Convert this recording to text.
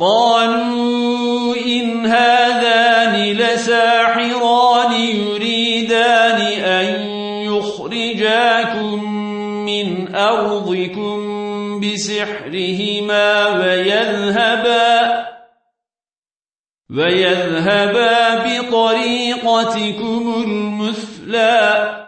قالوا إن هذان لساحران يريدان أن يخرجاكم من أرضكم بسحرهما ويذهبا ويذهبا بطريقتكم المثلى